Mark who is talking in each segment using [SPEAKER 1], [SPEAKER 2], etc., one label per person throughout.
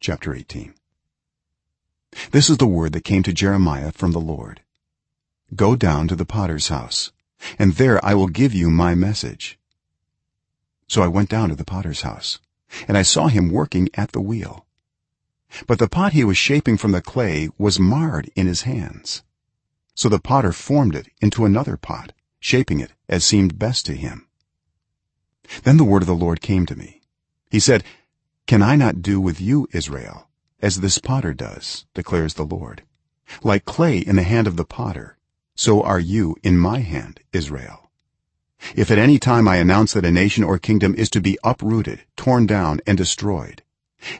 [SPEAKER 1] chapter 18 this is the word that came to jeremiah from the lord. Go down to the potter's house and there i will give you my message. So i went down to the potter's house and i saw him working at the wheel. But the pot he was shaping from the clay was marred in his hands. So the potter formed it into another pot shaping it as seemed best to him. Then the word of the lord came to me. He said can i not do with you israel as this potter does declares the lord? Like clay in the hand of the potter so are you in my hand israel. If at any time i announce that a nation or kingdom is to be uprooted torn down and destroyed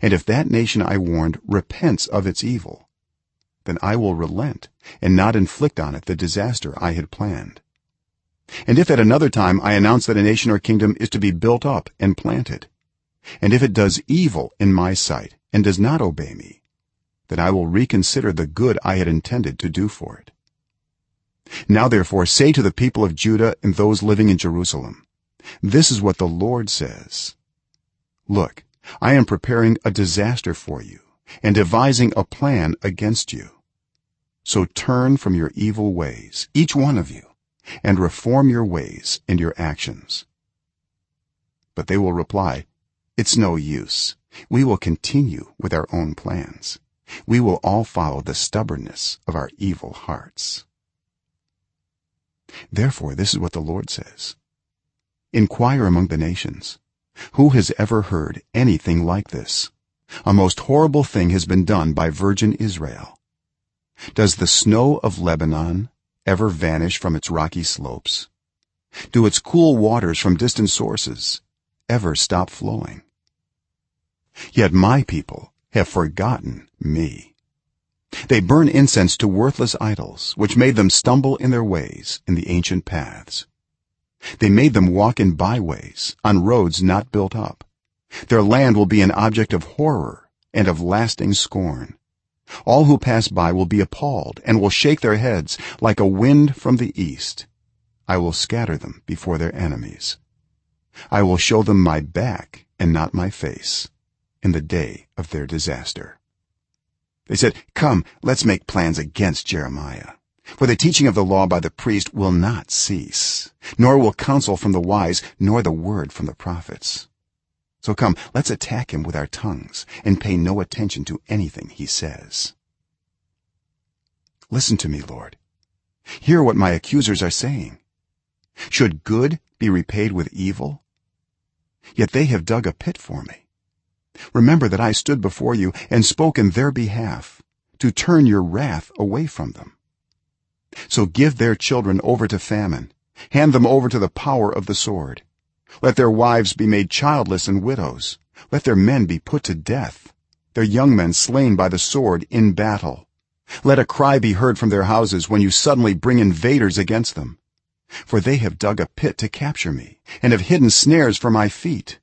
[SPEAKER 1] and if that nation i warned repents of its evil then i will relent and not inflict on it the disaster i had planned. And if at another time i announce that a nation or kingdom is to be built up and planted and if it does evil in my sight and does not obey me then i will reconsider the good i had intended to do for it. Now therefore say to the people of judah and those living in jerusalem this is what the lord says. Look i am preparing a disaster for you and devising a plan against you. So turn from your evil ways each one of you and reform your ways and your actions. But they will reply it's no use. We will continue with our own plans. We will all follow the stubbornness of our evil hearts. Therefore this is what the lord says. Inquire among the nations who has ever heard anything like this? A most horrible thing has been done by virgin israel. Does the snow of lebanon ever vanish from its rocky slopes? Do its cool waters from distant sources ever stop flowing yet my people have forgotten me. They burn incense to worthless idols which made them stumble in their ways in the ancient paths. They made them walk in byways on roads not built up. Their land will be an object of horror and of lasting scorn. All who pass by will be appalled and will shake their heads like a wind from the east. I will scatter them before their enemies. I will show them my back and not my face in the day of their disaster. They said come let's make plans against jeremiah. For the teaching of the law by the priest will not cease nor will counsel from the wise nor the word from the prophets. So come let's attack him with our tongues and pay no attention to anything he says. Listen to me lord. Hear what my accusers are saying. Should good be repaid with evil? Yet they have dug a pit for me remember that i stood before you and spoke in their behalf to turn your wrath away from them. So give their children over to famine. Hand them over to the power of the sword. Let their wives be made childless and widows. Let their men be put to death. Their young men slain by the sword in battle. Let a cry be heard from their houses when you suddenly bring invaders against them. For they have dug a pit to capture me and have hidden snares for my feet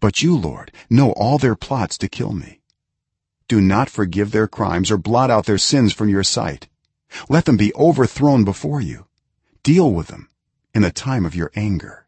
[SPEAKER 1] but you lord know all their plots to kill me. Do not forgive their crimes or blot out their sins from your sight. Let them be overthrown before you. Deal with them in the time of your anger